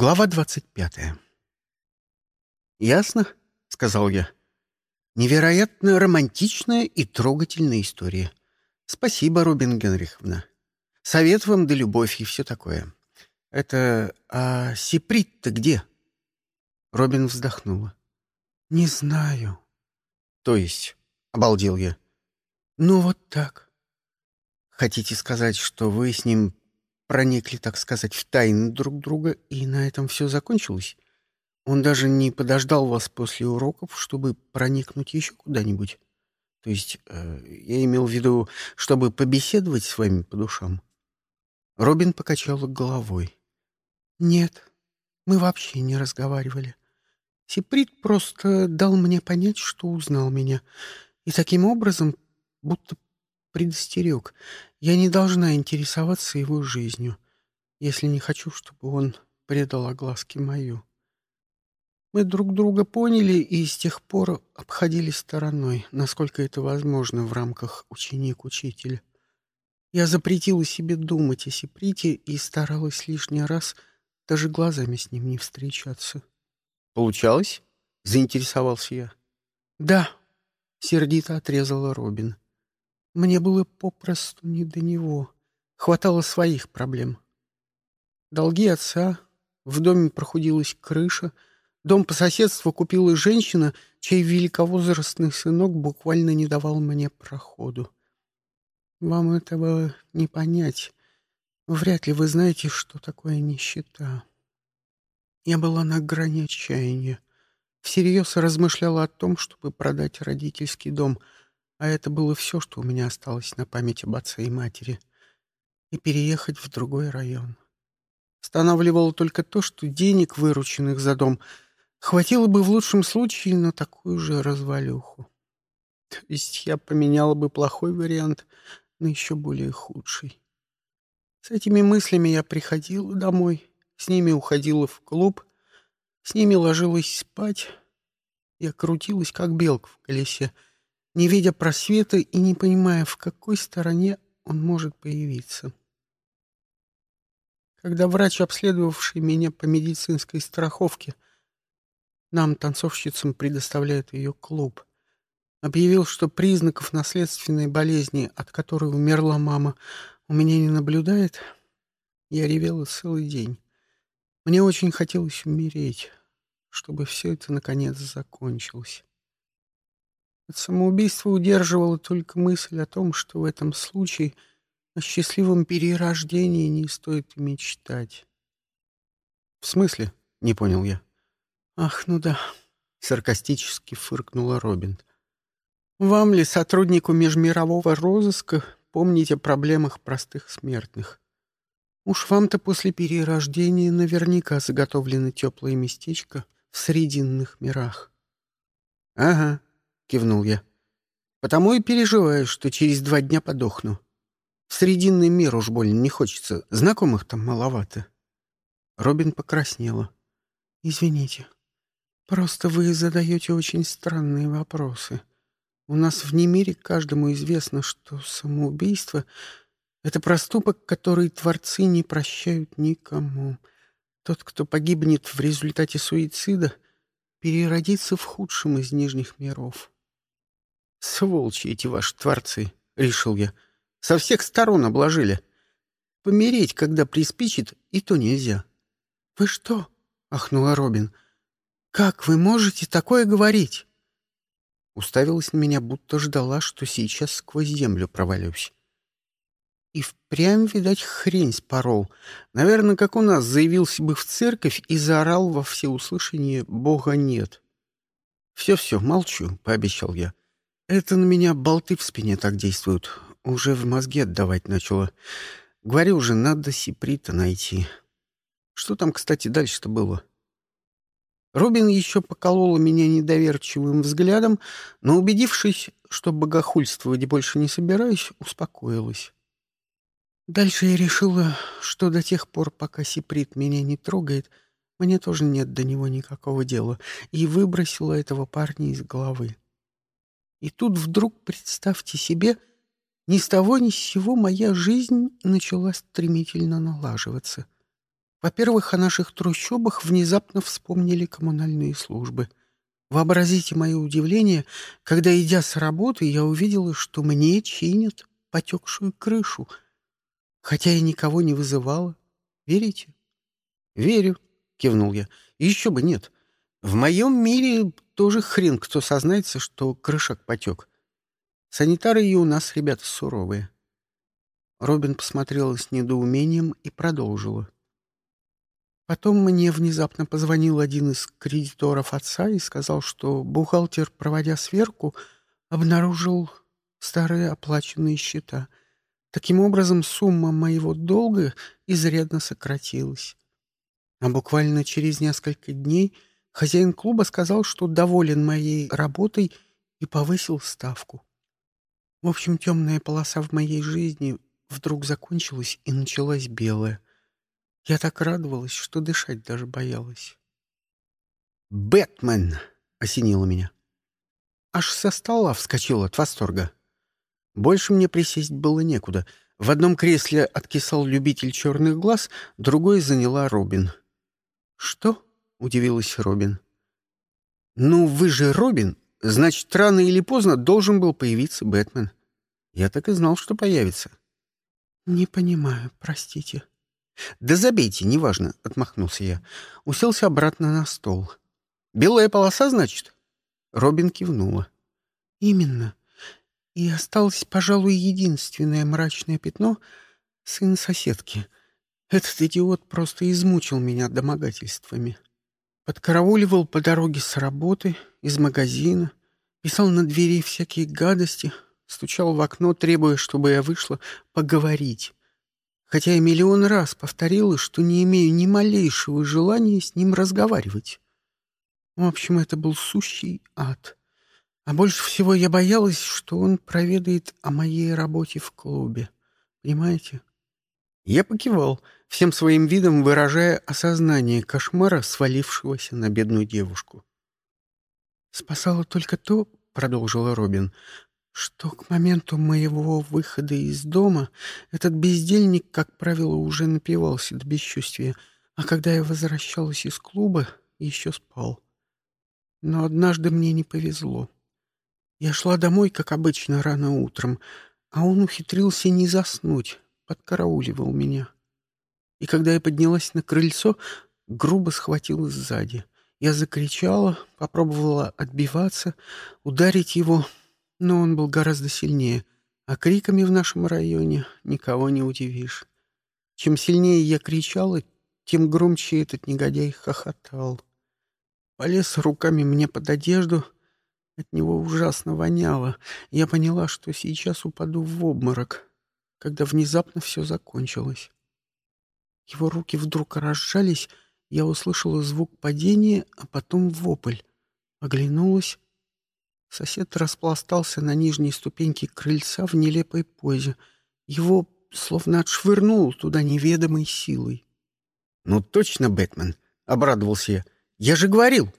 Глава двадцать пятая. «Ясно», — сказал я. «Невероятно романтичная и трогательная история. Спасибо, Робин Генриховна. Совет вам да любовь и все такое. Это... А Сиприт-то где?» Робин вздохнула. «Не знаю». «То есть?» — обалдел я. «Ну, вот так». «Хотите сказать, что вы с ним проникли, так сказать, в тайны друг друга, и на этом все закончилось? Он даже не подождал вас после уроков, чтобы проникнуть еще куда-нибудь? То есть, э, я имел в виду, чтобы побеседовать с вами по душам?» Робин покачала головой. «Нет, мы вообще не разговаривали. Сиприт просто дал мне понять, что узнал меня, и таким образом будто предостерег. Я не должна интересоваться его жизнью, если не хочу, чтобы он предал огласке мою. Мы друг друга поняли и с тех пор обходили стороной, насколько это возможно в рамках ученик-учитель. Я запретила себе думать о Сиприте и старалась лишний раз даже глазами с ним не встречаться. «Получалось?» — заинтересовался я. «Да», — сердито отрезала Робин. Мне было попросту не до него. Хватало своих проблем. Долги отца, в доме прохудилась крыша, дом по соседству купила женщина, чей великовозрастный сынок буквально не давал мне проходу. Вам этого не понять. Вряд ли вы знаете, что такое нищета. Я была на грани отчаяния. Всерьез размышляла о том, чтобы продать родительский дом — а это было все, что у меня осталось на память об отце и матери. И переехать в другой район. Останавливало только то, что денег, вырученных за дом, хватило бы в лучшем случае на такую же развалюху. То есть я поменяла бы плохой вариант на еще более худший. С этими мыслями я приходила домой, с ними уходила в клуб, с ними ложилась спать. Я крутилась, как белка в колесе, не видя просвета и не понимая, в какой стороне он может появиться. Когда врач, обследовавший меня по медицинской страховке, нам, танцовщицам, предоставляет ее клуб, объявил, что признаков наследственной болезни, от которой умерла мама, у меня не наблюдает, я ревела целый день. Мне очень хотелось умереть, чтобы все это наконец закончилось. От самоубийства удерживала только мысль о том, что в этом случае о счастливом перерождении не стоит мечтать. — В смысле? — не понял я. — Ах, ну да, — саркастически фыркнула Робин. — Вам ли, сотруднику межмирового розыска, помнить о проблемах простых смертных? Уж вам-то после перерождения наверняка заготовлено теплое местечко в срединных мирах. — Ага, — кивнул я. «Потому и переживаю, что через два дня подохну. В срединный мир уж больно не хочется, знакомых там маловато». Робин покраснела. «Извините, просто вы задаете очень странные вопросы. У нас в Немире каждому известно, что самоубийство — это проступок, который творцы не прощают никому. Тот, кто погибнет в результате суицида, переродится в худшем из нижних миров». Сволчи эти ваши творцы, — решил я. Со всех сторон обложили. Помереть, когда приспичит, и то нельзя. — Вы что? — ахнула Робин. — Как вы можете такое говорить? Уставилась на меня, будто ждала, что сейчас сквозь землю провалюсь. И впрямь, видать, хрень спорол. Наверное, как у нас, заявился бы в церковь и заорал во всеуслышание «Бога нет». «Все-все, молчу», — пообещал я. Это на меня болты в спине так действуют. Уже в мозге отдавать начало. Говорю уже, надо Сиприта найти. Что там, кстати, дальше-то было? Робин еще поколола меня недоверчивым взглядом, но, убедившись, что богохульствовать больше не собираюсь, успокоилась. Дальше я решила, что до тех пор, пока Сиприт меня не трогает, мне тоже нет до него никакого дела, и выбросила этого парня из головы. И тут вдруг, представьте себе, ни с того ни с сего моя жизнь начала стремительно налаживаться. Во-первых, о наших трущобах внезапно вспомнили коммунальные службы. Вообразите мое удивление, когда, идя с работы, я увидела, что мне чинят потекшую крышу, хотя я никого не вызывала. Верите? — Верю, — кивнул я. — Еще бы нет. В моем мире тоже хрен кто сознается, что крышак потек. Санитары и у нас ребята суровые. Робин посмотрела с недоумением и продолжила. Потом мне внезапно позвонил один из кредиторов отца и сказал, что бухгалтер, проводя сверку, обнаружил старые оплаченные счета. Таким образом, сумма моего долга изрядно сократилась. А буквально через несколько дней хозяин клуба сказал, что доволен моей работой и повысил ставку. В общем, темная полоса в моей жизни вдруг закончилась и началась белая. Я так радовалась, что дышать даже боялась. «Бэтмен!» — осенило меня. Аж со стола вскочил от восторга. Больше мне присесть было некуда. В одном кресле откисал любитель черных глаз, другой заняла Робин. «Что?» — удивилась Робин. «Ну, вы же Робин, значит, рано или поздно должен был появиться Бэтмен. Я так и знал, что появится». «Не понимаю, простите». «Да забейте, неважно», — отмахнулся я. Уселся обратно на стол. «Белая полоса, значит?» Робин кивнула. «Именно. И осталось, пожалуй, единственное мрачное пятно — сын соседки. Этот идиот просто измучил меня домогательствами. Подкарауливал по дороге с работы, из магазина, писал на двери всякие гадости — стучал в окно, требуя, чтобы я вышла поговорить. Хотя я миллион раз повторила, что не имею ни малейшего желания с ним разговаривать. В общем, это был сущий ад. А больше всего я боялась, что он проведает о моей работе в клубе. Понимаете? Я покивал, всем своим видом выражая осознание кошмара, свалившегося на бедную девушку. «Спасало только то, — продолжила Робин, что к моменту моего выхода из дома этот бездельник, как правило, уже напивался до бесчувствия, а когда я возвращалась из клуба, еще спал. Но однажды мне не повезло. Я шла домой, как обычно, рано утром, а он ухитрился не заснуть, подкарауливал меня. И когда я поднялась на крыльцо, грубо схватил сзади. Я закричала, попробовала отбиваться, ударить его, но он был гораздо сильнее, а криками в нашем районе никого не удивишь. Чем сильнее я кричала, тем громче этот негодяй хохотал. Полез руками мне под одежду, от него ужасно воняло. Я поняла, что сейчас упаду в обморок, когда внезапно все закончилось. Его руки вдруг разжались, я услышала звук падения, а потом вопль. Оглянулась Сосед распластался на нижней ступеньке крыльца в нелепой позе. Его словно отшвырнул туда неведомой силой. «Ну точно, Бэтмен!» — обрадовался я. «Я же говорил!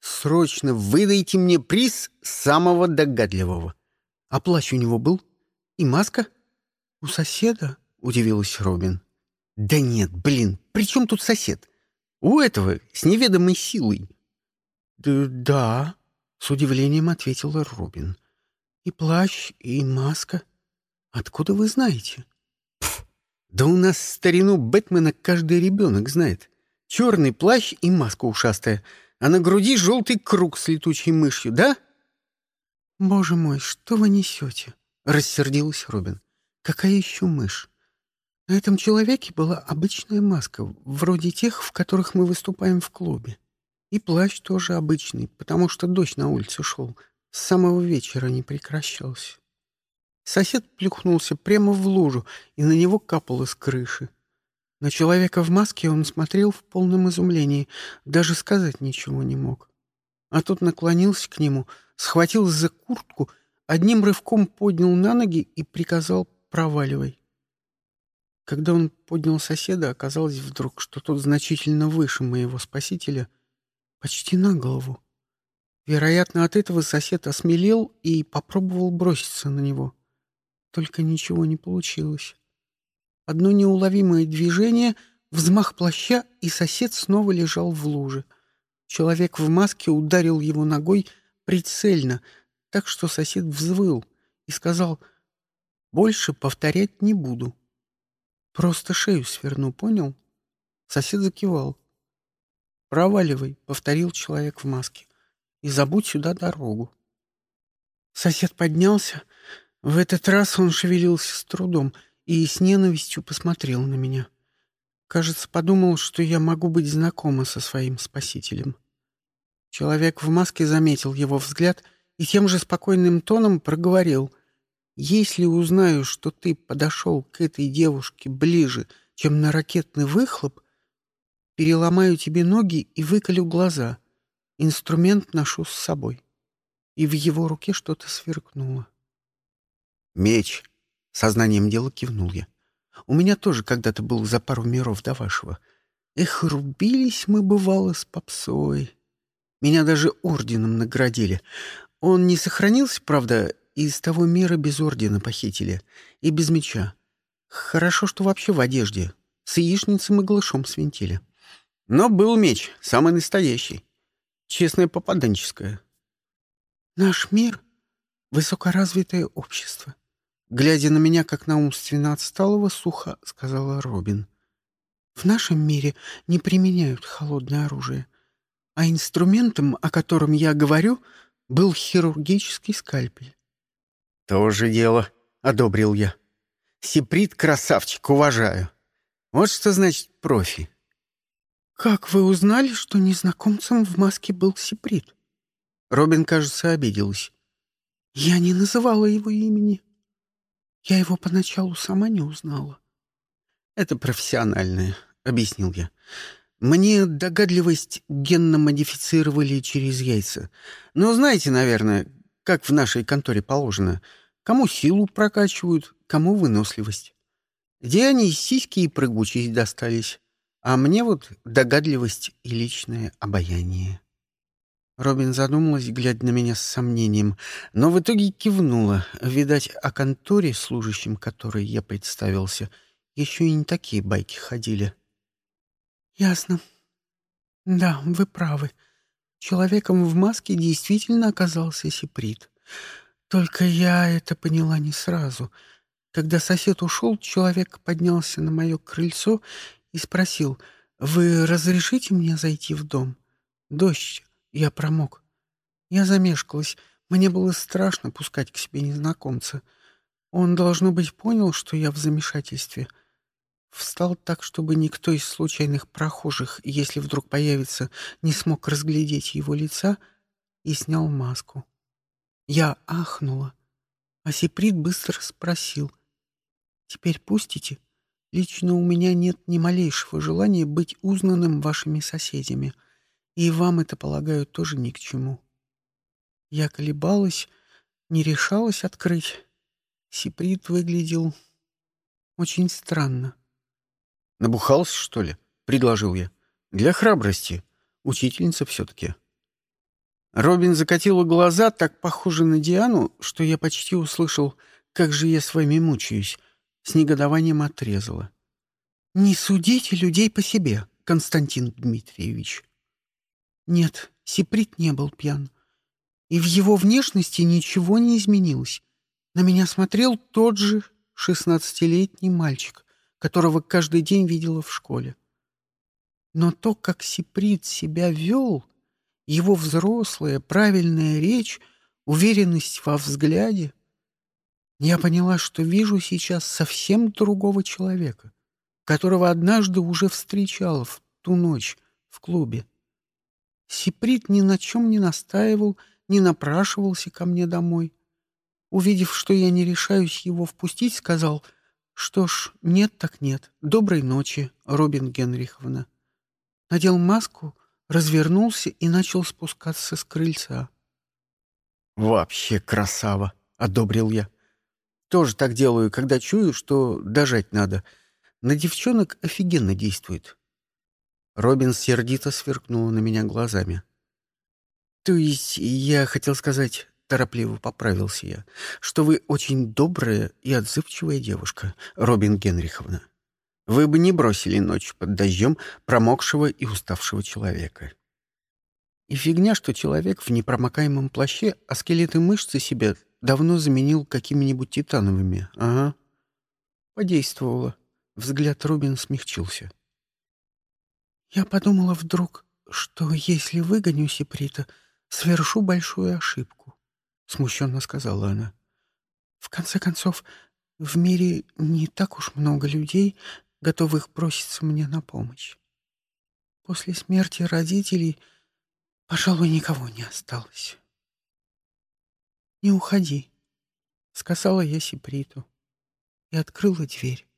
Срочно выдайте мне приз самого догадливого!» «А плащ у него был? И маска?» «У соседа?» — удивилась Робин. «Да нет, блин, при чем тут сосед? У этого с неведомой силой». «Да, да», с удивлением ответила Робин. «И плащ, и маска. Откуда вы знаете?» Пф, «Да у нас старину Бэтмена каждый ребенок знает. Черный плащ и маска ушастая, а на груди желтый круг с летучей мышью, да?» «Боже мой, что вы несете?» — рассердилась Робин. «Какая еще мышь? На этом человеке была обычная маска, вроде тех, в которых мы выступаем в клубе. И плащ тоже обычный, потому что дождь на улице шел. С самого вечера не прекращался. Сосед плюхнулся прямо в лужу, и на него капало с крыши. На человека в маске он смотрел в полном изумлении, даже сказать ничего не мог. А тот наклонился к нему, схватил за куртку, одним рывком поднял на ноги и приказал «проваливай». Когда он поднял соседа, оказалось вдруг, что тот значительно выше моего спасителя — Почти на голову. Вероятно, от этого сосед осмелел и попробовал броситься на него. Только ничего не получилось. Одно неуловимое движение, взмах плаща, и сосед снова лежал в луже. Человек в маске ударил его ногой прицельно, так что сосед взвыл и сказал, «Больше повторять не буду. Просто шею сверну, понял?» Сосед закивал. «Проваливай», — повторил человек в маске, — «и забудь сюда дорогу». Сосед поднялся. В этот раз он шевелился с трудом и с ненавистью посмотрел на меня. Кажется, подумал, что я могу быть знакома со своим спасителем. Человек в маске заметил его взгляд и тем же спокойным тоном проговорил. «Если узнаю, что ты подошел к этой девушке ближе, чем на ракетный выхлоп, переломаю тебе ноги и выколю глаза. Инструмент ношу с собой» и в его руке что-то сверкнуло. «Меч!» — сознанием дела кивнул я. «У меня тоже когда-то был за пару миров до вашего. Эх, рубились мы, бывало, с попсой. Меня даже орденом наградили. Он не сохранился, правда, из того мира без ордена похитили. И без меча. Хорошо, что вообще в одежде. С яичницей и глышом свинтили. Но был меч, самый настоящий. Честное попаданческое. Наш мир — высокоразвитое общество. Глядя на меня, как на умственно отсталого, сухо сказала Робин. В нашем мире не применяют холодное оружие, а инструментом, о котором я говорю, был хирургический скальпель. «Тоже дело», — одобрил я. «Сиприт — красавчик, уважаю. Вот что значит профи». «Как вы узнали, что незнакомцем в маске был Сиприт?» Робин, кажется, обиделась. «Я не называла его имени. Я его поначалу сама не узнала». «Это профессиональное», — объяснил я. «Мне догадливость генно модифицировали через яйца. Но знаете, наверное, как в нашей конторе положено, кому силу прокачивают, кому выносливость. Где они сиськи и прыгучесть достались, а мне вот догадливость и личное обаяние». Робин задумалась, глядя на меня с сомнением, но в итоге кивнула. Видать, о конторе, служащим которой я представился, еще и не такие байки ходили. «Ясно. Да, вы правы. Человеком в маске действительно оказался Сиприт. Только я это поняла не сразу. Когда сосед ушел, человек поднялся на мое крыльцо и спросил, «Вы разрешите мне зайти в дом? Дождь я промок. Я замешкалась. Мне было страшно пускать к себе незнакомца. Он, должно быть, понял, что я в замешательстве. Встал так, чтобы никто из случайных прохожих, если вдруг появится, не смог разглядеть его лица, и снял маску. Я ахнула. А Сиприт быстро спросил. «Теперь пустите? Лично у меня нет ни малейшего желания быть узнанным вашими соседями». И вам это, полагаю, тоже ни к чему. Я колебалась, не решалась открыть. Сиприт выглядел очень странно. «Набухался, что ли?» — предложил я. «Для храбрости. Учительница все-таки». Робин закатила глаза, так похоже на Диану, что я почти услышал, как же я с вами мучаюсь. С негодованием отрезала. «Не судите людей по себе, Константин Дмитриевич. Нет, Сиприт не был пьян. И в его внешности ничего не изменилось. На меня смотрел тот же шестнадцатилетний мальчик, которого каждый день видела в школе. Но то, как Сиприт себя вел, его взрослая, правильная речь, уверенность во взгляде, я поняла, что вижу сейчас совсем другого человека, которого однажды уже встречала в ту ночь в клубе. Сиприт ни на чем не настаивал, не напрашивался ко мне домой. Увидев, что я не решаюсь его впустить, сказал, «Что ж, нет так нет. Доброй ночи, Робин Генриховна». Надел маску, развернулся и начал спускаться с крыльца. «Вообще красава!» — одобрил я. «Тоже так делаю, когда чую, что дожать надо. На девчонок офигенно действует. Робин сердито сверкнула на меня глазами. «То есть я хотел сказать...» — торопливо поправился я, — что вы очень добрая и отзывчивая девушка, Робин Генриховна. Вы бы не бросили ночь под дождем промокшего и уставшего человека. И фигня, что человек в непромокаемом плаще, а скелеты мышцы себе давно заменил какими-нибудь титановыми. Ага. Подействовало. Взгляд Рубин смягчился. Я подумала вдруг, что если выгоню Сиприта, совершу большую ошибку, — смущенно сказала она. В конце концов, в мире не так уж много людей, готовых броситься мне на помощь. После смерти родителей Пожалуй, никого не осталось. «Не уходи», — сказала я Сиприту и открыла дверь.